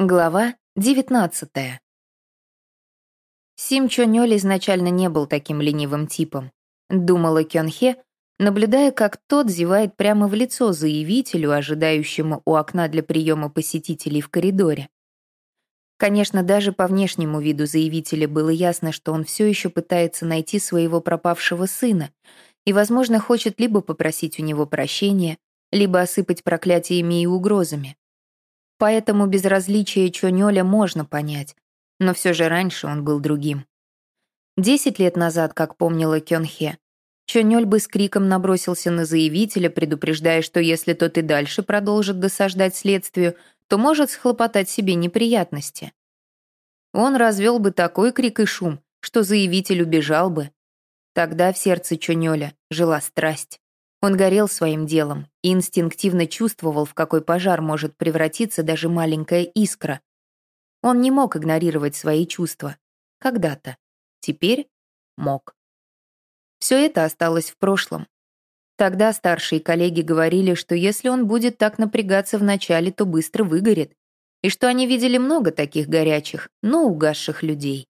Глава 19 Сим Чонёль изначально не был таким ленивым типом, думала Кёнхе, наблюдая, как тот зевает прямо в лицо заявителю, ожидающему у окна для приема посетителей в коридоре. Конечно, даже по внешнему виду заявителя было ясно, что он все еще пытается найти своего пропавшего сына и, возможно, хочет либо попросить у него прощения, либо осыпать проклятиями и угрозами. Поэтому безразличие Чонёля можно понять, но все же раньше он был другим. Десять лет назад, как помнила Кёнхе, Чонёль бы с криком набросился на заявителя, предупреждая, что если тот и дальше продолжит досаждать следствию, то может схлопотать себе неприятности. Он развел бы такой крик и шум, что заявитель убежал бы. Тогда в сердце Чонёля жила страсть. Он горел своим делом и инстинктивно чувствовал, в какой пожар может превратиться даже маленькая искра. Он не мог игнорировать свои чувства. Когда-то. Теперь мог. Все это осталось в прошлом. Тогда старшие коллеги говорили, что если он будет так напрягаться вначале, то быстро выгорит, и что они видели много таких горячих, но угасших людей.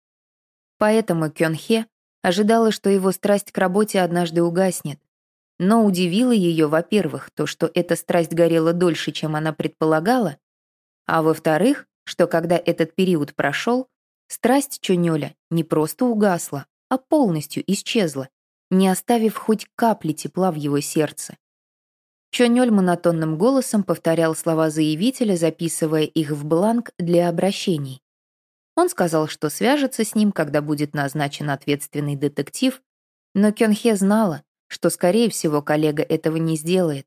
Поэтому Кёнхе ожидала, что его страсть к работе однажды угаснет, но удивило ее, во-первых, то, что эта страсть горела дольше, чем она предполагала, а во-вторых, что когда этот период прошел, страсть Чунёля не просто угасла, а полностью исчезла, не оставив хоть капли тепла в его сердце. Чонёль монотонным голосом повторял слова заявителя, записывая их в бланк для обращений. Он сказал, что свяжется с ним, когда будет назначен ответственный детектив, но Кёнхе знала, что, скорее всего, коллега этого не сделает.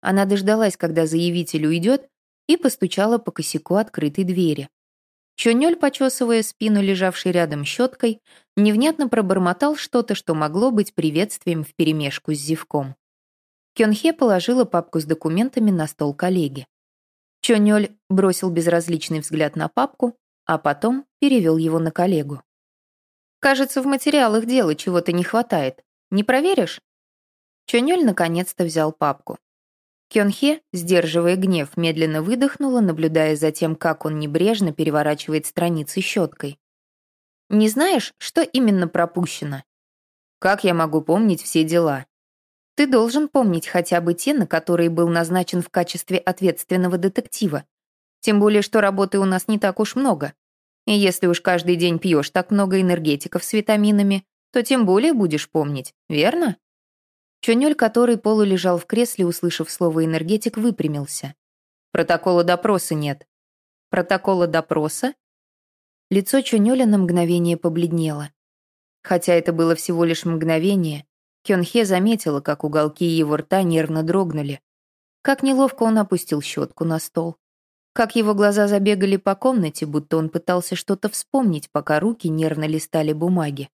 Она дождалась, когда заявитель уйдет, и постучала по косяку открытой двери. Чонёль, почесывая спину, лежавшей рядом щеткой, невнятно пробормотал что-то, что могло быть приветствием вперемешку с зевком. Кёнхе положила папку с документами на стол коллеги. Чонёль бросил безразличный взгляд на папку, а потом перевел его на коллегу. «Кажется, в материалах дела чего-то не хватает. Не проверишь?» Чонёль наконец-то взял папку. Кёнхе, сдерживая гнев, медленно выдохнула, наблюдая за тем, как он небрежно переворачивает страницы щеткой. «Не знаешь, что именно пропущено?» «Как я могу помнить все дела?» «Ты должен помнить хотя бы те, на которые был назначен в качестве ответственного детектива. Тем более, что работы у нас не так уж много. И если уж каждый день пьешь так много энергетиков с витаминами, то тем более будешь помнить, верно?» Чонёль, который полулежал в кресле, услышав слово «энергетик», выпрямился. «Протокола допроса нет». «Протокола допроса?» Лицо Чонёля на мгновение побледнело. Хотя это было всего лишь мгновение, Кёнхе заметила, как уголки его рта нервно дрогнули. Как неловко он опустил щетку на стол. Как его глаза забегали по комнате, будто он пытался что-то вспомнить, пока руки нервно листали бумаги.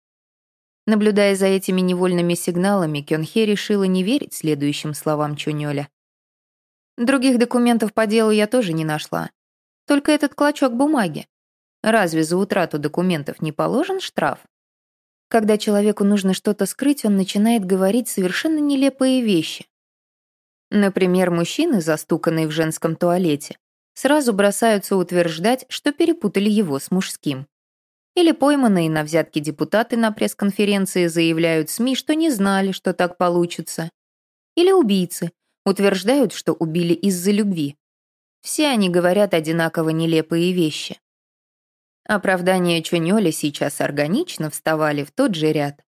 Наблюдая за этими невольными сигналами, Кёнхе решила не верить следующим словам Чунёля. Других документов по делу я тоже не нашла. Только этот клочок бумаги. Разве за утрату документов не положен штраф? Когда человеку нужно что-то скрыть, он начинает говорить совершенно нелепые вещи. Например, мужчины, застуканные в женском туалете, сразу бросаются утверждать, что перепутали его с мужским. Или пойманные на взятки депутаты на пресс-конференции заявляют СМИ, что не знали, что так получится. Или убийцы утверждают, что убили из-за любви. Все они говорят одинаково нелепые вещи. Оправдания Чунёля сейчас органично вставали в тот же ряд.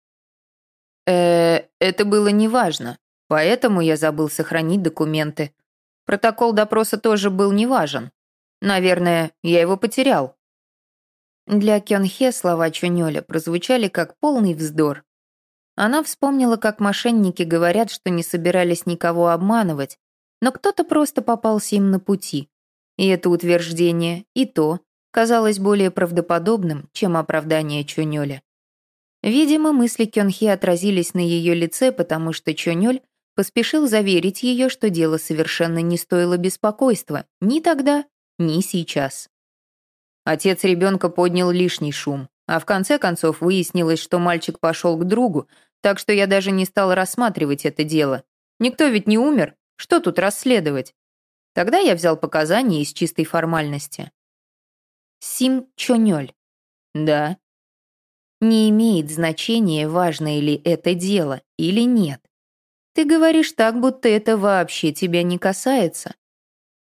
э это было неважно, поэтому я забыл сохранить документы. Протокол допроса тоже был неважен. Наверное, я его потерял. Для Кёнхе слова Чунёля прозвучали как полный вздор. Она вспомнила, как мошенники говорят, что не собирались никого обманывать, но кто-то просто попался им на пути. И это утверждение, и то, казалось более правдоподобным, чем оправдание Чунёля. Видимо, мысли Кёнхе отразились на ее лице, потому что Чунёль поспешил заверить ее, что дело совершенно не стоило беспокойства ни тогда, ни сейчас. Отец ребенка поднял лишний шум, а в конце концов выяснилось, что мальчик пошел к другу, так что я даже не стал рассматривать это дело. Никто ведь не умер, что тут расследовать? Тогда я взял показания из чистой формальности. Сим Чонёль. Да. Не имеет значения, важное ли это дело или нет. Ты говоришь так, будто это вообще тебя не касается.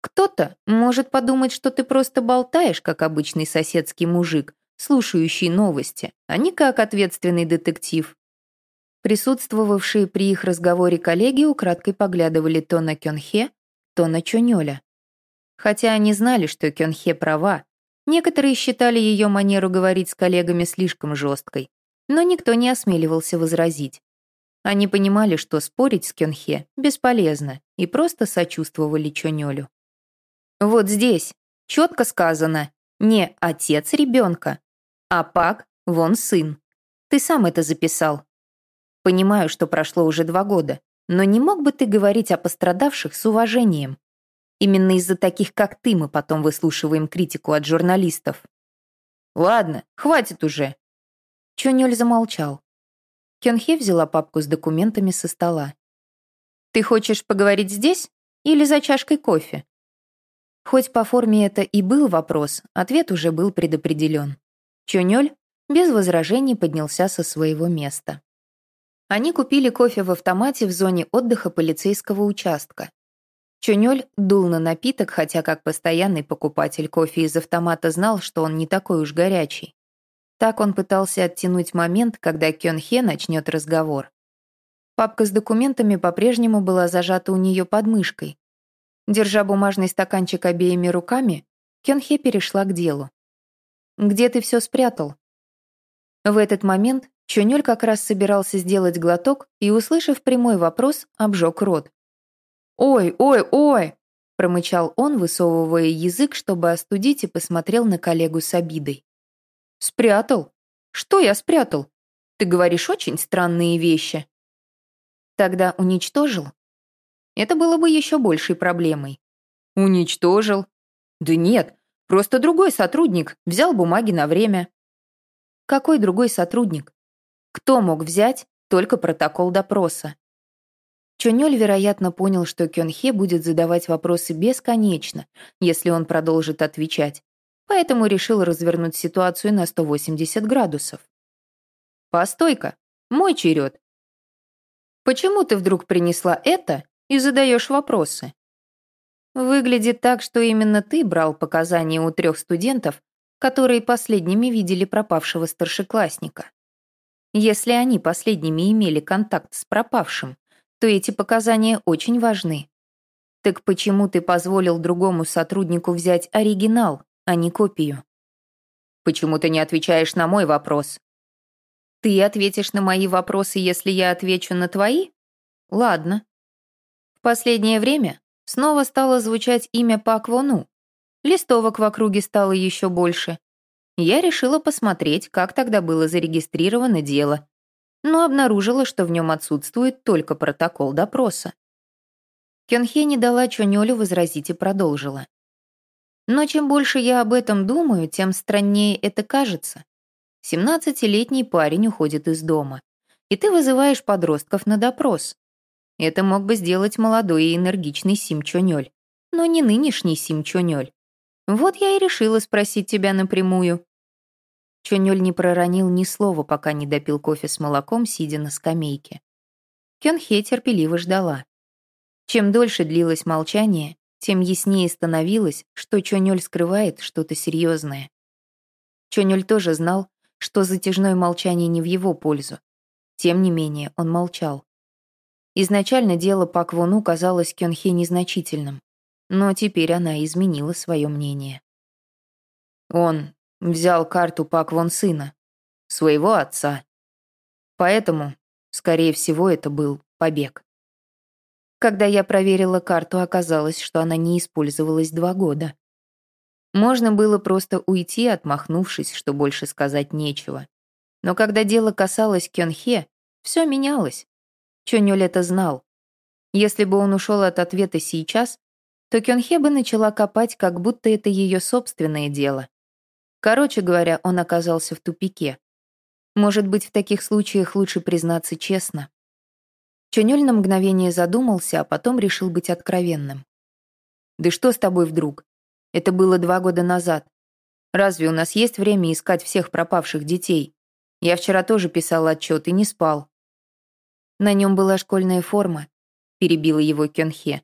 Кто-то может подумать, что ты просто болтаешь, как обычный соседский мужик, слушающий новости, а не как ответственный детектив. Присутствовавшие при их разговоре коллеги украдкой поглядывали то на Кёнхе, то на Чонёля. Хотя они знали, что Кёнхе права, некоторые считали ее манеру говорить с коллегами слишком жесткой, но никто не осмеливался возразить. Они понимали, что спорить с Кёнхе бесполезно, и просто сочувствовали Чонёлю. «Вот здесь четко сказано, не отец ребенка, а Пак, вон сын. Ты сам это записал. Понимаю, что прошло уже два года, но не мог бы ты говорить о пострадавших с уважением? Именно из-за таких, как ты, мы потом выслушиваем критику от журналистов. Ладно, хватит уже. Чонёль замолчал. Кёнхе взяла папку с документами со стола. «Ты хочешь поговорить здесь или за чашкой кофе?» Хоть по форме это и был вопрос, ответ уже был предопределен. Чонёль без возражений поднялся со своего места. Они купили кофе в автомате в зоне отдыха полицейского участка. Чонёль дул на напиток, хотя как постоянный покупатель кофе из автомата знал, что он не такой уж горячий. Так он пытался оттянуть момент, когда Кён Хе начнет разговор. Папка с документами по-прежнему была зажата у нее под мышкой. Держа бумажный стаканчик обеими руками, Кён Хе перешла к делу. «Где ты все спрятал?» В этот момент Чонёль как раз собирался сделать глоток и, услышав прямой вопрос, обжег рот. «Ой, ой, ой!» — промычал он, высовывая язык, чтобы остудить, и посмотрел на коллегу с обидой. «Спрятал? Что я спрятал? Ты говоришь очень странные вещи». «Тогда уничтожил?» Это было бы еще большей проблемой. «Уничтожил?» «Да нет, просто другой сотрудник взял бумаги на время». «Какой другой сотрудник? Кто мог взять только протокол допроса?» Чонёль, вероятно, понял, что Кёнхе будет задавать вопросы бесконечно, если он продолжит отвечать, поэтому решил развернуть ситуацию на 180 градусов. «Постой-ка, мой черед. Почему ты вдруг принесла это и задаешь вопросы?» Выглядит так, что именно ты брал показания у трех студентов, которые последними видели пропавшего старшеклассника. Если они последними имели контакт с пропавшим, то эти показания очень важны. Так почему ты позволил другому сотруднику взять оригинал, а не копию? Почему ты не отвечаешь на мой вопрос? Ты ответишь на мои вопросы, если я отвечу на твои? Ладно. Последнее время снова стало звучать имя Пак Вону. Листовок в округе стало еще больше. Я решила посмотреть, как тогда было зарегистрировано дело, но обнаружила, что в нем отсутствует только протокол допроса. Кёнхе не дала Чонёлю возразить и продолжила. Но чем больше я об этом думаю, тем страннее это кажется. Семнадцатилетний парень уходит из дома, и ты вызываешь подростков на допрос. Это мог бы сделать молодой и энергичный Сим Чонёль, но не нынешний Сим Чонёль. Вот я и решила спросить тебя напрямую. Чонёль не проронил ни слова, пока не допил кофе с молоком, сидя на скамейке. Кёнхе терпеливо ждала. Чем дольше длилось молчание, тем яснее становилось, что Чонёль скрывает что-то серьезное. Чонёль тоже знал, что затяжное молчание не в его пользу. Тем не менее, он молчал. Изначально дело Пак Вону казалось Кёнхе незначительным, но теперь она изменила свое мнение. Он Взял карту Пак Вон сына, своего отца. Поэтому, скорее всего, это был побег. Когда я проверила карту, оказалось, что она не использовалась два года. Можно было просто уйти, отмахнувшись, что больше сказать нечего. Но когда дело касалось Кёнхе, все менялось. Чонёль это знал. Если бы он ушел от ответа сейчас, то Кёнхе бы начала копать, как будто это ее собственное дело. Короче говоря, он оказался в тупике. Может быть, в таких случаях лучше признаться честно. Чонёль на мгновение задумался, а потом решил быть откровенным. «Да что с тобой вдруг? Это было два года назад. Разве у нас есть время искать всех пропавших детей? Я вчера тоже писал отчет и не спал». На нем была школьная форма, перебила его Кёнхе.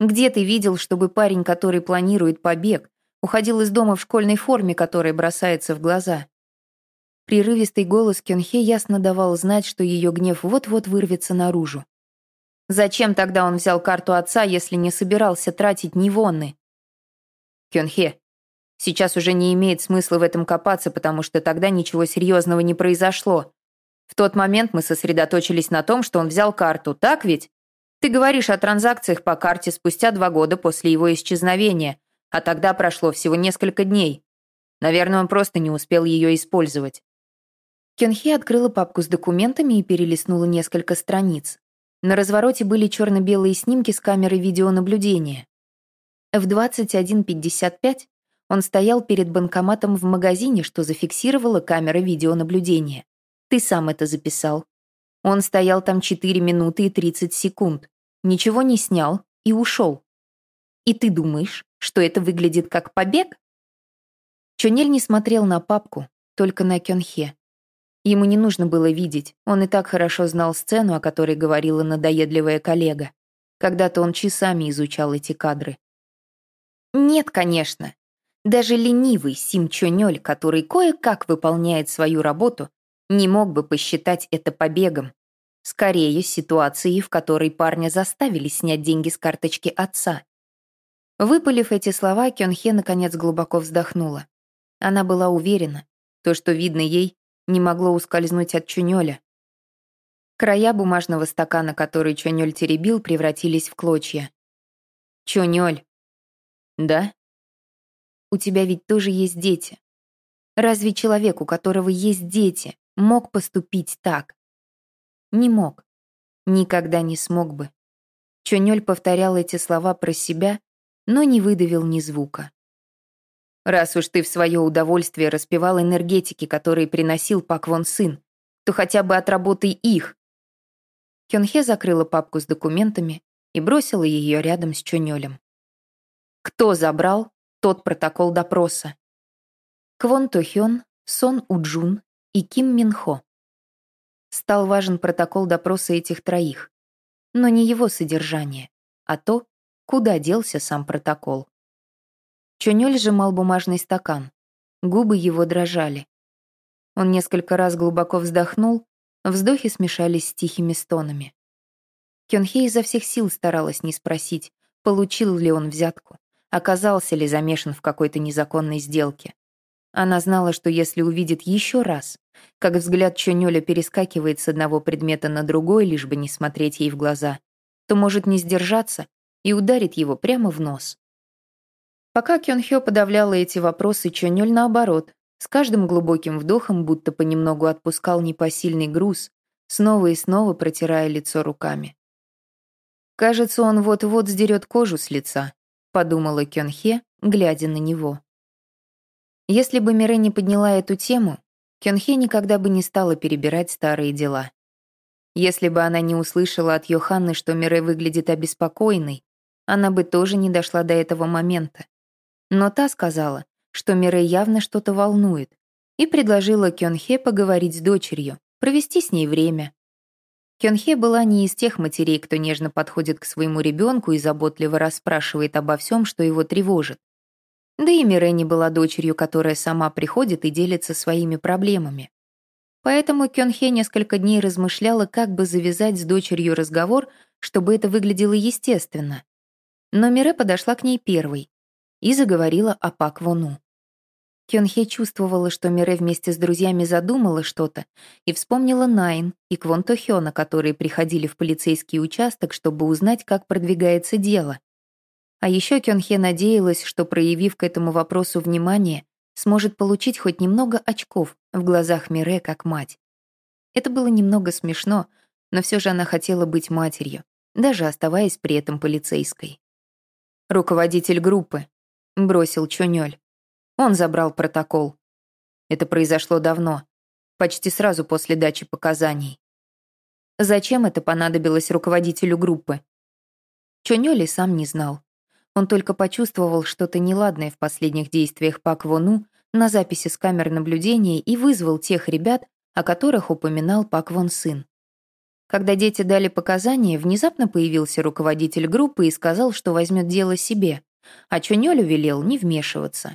Где ты видел, чтобы парень, который планирует побег, уходил из дома в школьной форме, которая бросается в глаза? Прерывистый голос Кёнхе ясно давал знать, что ее гнев вот-вот вырвется наружу. Зачем тогда он взял карту отца, если не собирался тратить ни вонны? Кёнхе, сейчас уже не имеет смысла в этом копаться, потому что тогда ничего серьезного не произошло. В тот момент мы сосредоточились на том, что он взял карту, так ведь? Ты говоришь о транзакциях по карте спустя два года после его исчезновения, а тогда прошло всего несколько дней. Наверное, он просто не успел ее использовать. Кёнхе открыла папку с документами и перелистнула несколько страниц. На развороте были черно-белые снимки с камеры видеонаблюдения. В 21.55 он стоял перед банкоматом в магазине, что зафиксировала камера видеонаблюдения. Ты сам это записал. Он стоял там 4 минуты и 30 секунд, ничего не снял и ушел. И ты думаешь, что это выглядит как побег? Чонель не смотрел на папку, только на Кёнхе. Ему не нужно было видеть, он и так хорошо знал сцену, о которой говорила надоедливая коллега. Когда-то он часами изучал эти кадры. Нет, конечно. Даже ленивый Сим Чонёль, который кое-как выполняет свою работу, не мог бы посчитать это побегом. Скорее, ситуацией, в которой парня заставили снять деньги с карточки отца. Выпалив эти слова, Кёнхе наконец глубоко вздохнула. Она была уверена, то, что видно ей, не могло ускользнуть от Чунёля. Края бумажного стакана, который Чунёль теребил, превратились в клочья. «Чунёль». «Да?» «У тебя ведь тоже есть дети. Разве человек, у которого есть дети, мог поступить так. Не мог. Никогда не смог бы. Чонёль повторял эти слова про себя, но не выдавил ни звука. «Раз уж ты в свое удовольствие распевал энергетики, которые приносил Пак Вон сын, то хотя бы отработай их». Кёнхе закрыла папку с документами и бросила ее рядом с Чонёлем. Кто забрал тот протокол допроса? Квон Тохён, Сон Уджун и Ким Минхо. Стал важен протокол допроса этих троих, но не его содержание, а то, куда делся сам протокол. Чонёль сжимал бумажный стакан, губы его дрожали. Он несколько раз глубоко вздохнул, вздохи смешались с тихими стонами. Кёнхе изо всех сил старалась не спросить, получил ли он взятку, оказался ли замешан в какой-то незаконной сделке. Она знала, что если увидит еще раз, как взгляд Чонёля перескакивает с одного предмета на другой, лишь бы не смотреть ей в глаза, то может не сдержаться и ударит его прямо в нос. Пока Кёнхё подавляла эти вопросы, Чонёль наоборот, с каждым глубоким вдохом будто понемногу отпускал непосильный груз, снова и снова протирая лицо руками. «Кажется, он вот-вот сдерет кожу с лица», — подумала Кёнхе, глядя на него. Если бы Мире не подняла эту тему, Кёнхе никогда бы не стала перебирать старые дела. Если бы она не услышала от Йоханны, что Мире выглядит обеспокоенной, она бы тоже не дошла до этого момента. Но та сказала, что Мире явно что-то волнует, и предложила Кёнхе поговорить с дочерью, провести с ней время. Кёнхе была не из тех матерей, кто нежно подходит к своему ребенку и заботливо расспрашивает обо всем, что его тревожит. Да и Мирени была дочерью, которая сама приходит и делится своими проблемами. Поэтому Кёнхе несколько дней размышляла, как бы завязать с дочерью разговор, чтобы это выглядело естественно. Но Мире подошла к ней первой и заговорила о Пак Вону. Кёнхе чувствовала, что Мире вместе с друзьями задумала что-то и вспомнила Найн и Квон Тохёна, которые приходили в полицейский участок, чтобы узнать, как продвигается дело. А еще Кёнхе надеялась, что, проявив к этому вопросу внимание, сможет получить хоть немного очков в глазах Мире как мать. Это было немного смешно, но все же она хотела быть матерью, даже оставаясь при этом полицейской. «Руководитель группы», — бросил Чонёль. Он забрал протокол. Это произошло давно, почти сразу после дачи показаний. Зачем это понадобилось руководителю группы? Чонёль и сам не знал. Он только почувствовал что-то неладное в последних действиях Пак Вону, на записи с камер наблюдения и вызвал тех ребят, о которых упоминал Пак Вон Сын. Когда дети дали показания, внезапно появился руководитель группы и сказал, что возьмет дело себе, а Чонёлю велел не вмешиваться.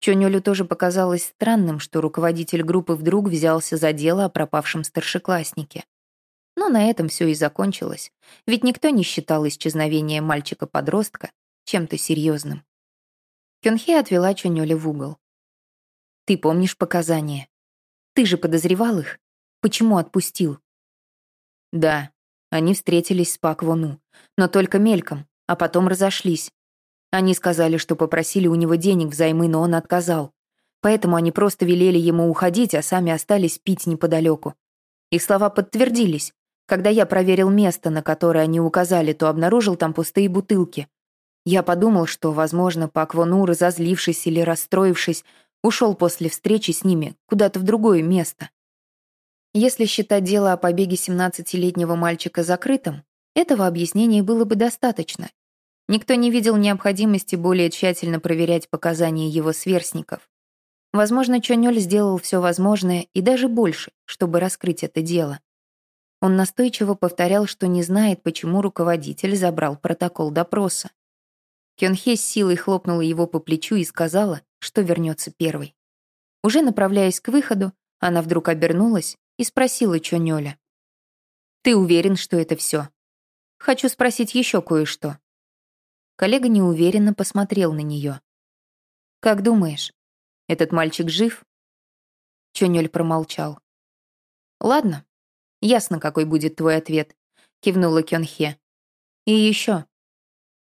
Чонёлю тоже показалось странным, что руководитель группы вдруг взялся за дело о пропавшем старшекласснике. Но на этом все и закончилось, ведь никто не считал исчезновение мальчика-подростка чем-то серьезным. Кёнхе отвела Чонёля в угол. «Ты помнишь показания? Ты же подозревал их? Почему отпустил?» «Да, они встретились с Пак Вону, но только мельком, а потом разошлись. Они сказали, что попросили у него денег взаймы, но он отказал. Поэтому они просто велели ему уходить, а сами остались пить неподалеку. Их слова подтвердились. Когда я проверил место, на которое они указали, то обнаружил там пустые бутылки. Я подумал, что, возможно, Пак Вону, разозлившись или расстроившись, ушел после встречи с ними куда-то в другое место. Если считать дело о побеге 17-летнего мальчика закрытым, этого объяснения было бы достаточно, Никто не видел необходимости более тщательно проверять показания его сверстников. Возможно, Чонёль сделал все возможное и даже больше, чтобы раскрыть это дело. Он настойчиво повторял, что не знает, почему руководитель забрал протокол допроса. Кёнхе с силой хлопнула его по плечу и сказала, что вернется первой. Уже направляясь к выходу, она вдруг обернулась и спросила Чонёля. «Ты уверен, что это все? Хочу спросить еще кое-что. Коллега неуверенно посмотрел на нее. «Как думаешь, этот мальчик жив?» Чонёль промолчал. «Ладно, ясно, какой будет твой ответ», — кивнула Кёнхе. «И еще.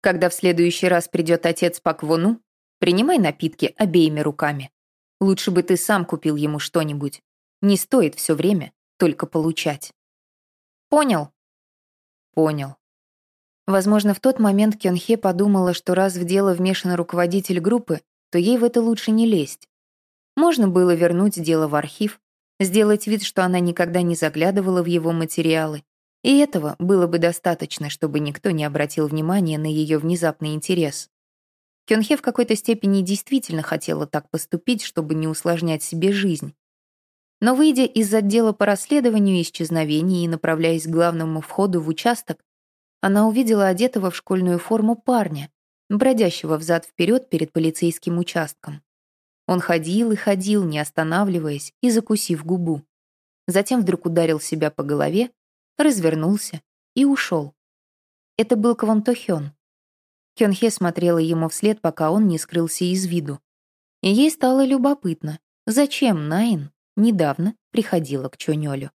Когда в следующий раз придет отец Пак Вону, принимай напитки обеими руками. Лучше бы ты сам купил ему что-нибудь. Не стоит все время только получать». «Понял?» «Понял». Возможно, в тот момент Кёнхе подумала, что раз в дело вмешан руководитель группы, то ей в это лучше не лезть. Можно было вернуть дело в архив, сделать вид, что она никогда не заглядывала в его материалы, и этого было бы достаточно, чтобы никто не обратил внимания на ее внезапный интерес. Кёнхе в какой-то степени действительно хотела так поступить, чтобы не усложнять себе жизнь. Но выйдя из отдела по расследованию исчезновений и направляясь к главному входу в участок, она увидела одетого в школьную форму парня, бродящего взад-вперед перед полицейским участком. Он ходил и ходил, не останавливаясь и закусив губу. Затем вдруг ударил себя по голове, развернулся и ушел. Это был Квон Тохён. Кёнхе смотрела ему вслед, пока он не скрылся из виду. И ей стало любопытно, зачем Найн недавно приходила к Чонёлю.